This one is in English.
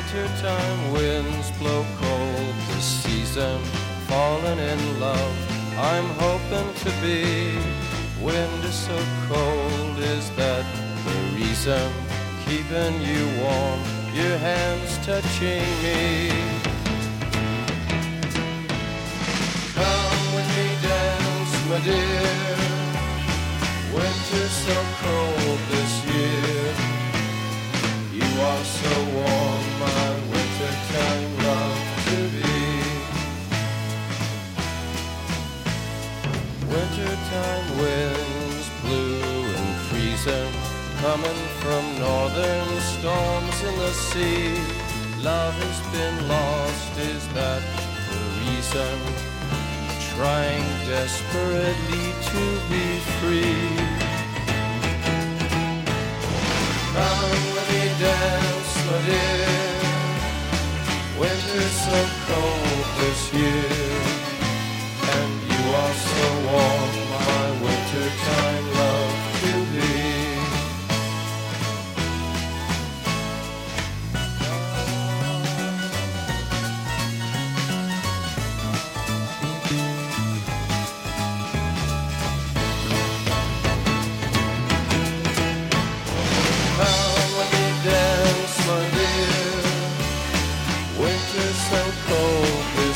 Wintertime winds blow cold this season, falling in love. I'm hoping to be. Wind is so cold, is that the reason? Keeping you warm, your hands touching me. Come with me, dance, my dear. Winter's so cold this year. You are so and coming from northern storms in the sea. Love has been lost, is that the reason? Trying desperately to be free. Come with me, dance, my dear. Winter's so cold this year, and you are so warm, just so cold.